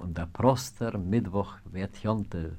und der Proster Mittwoch wird Jonte.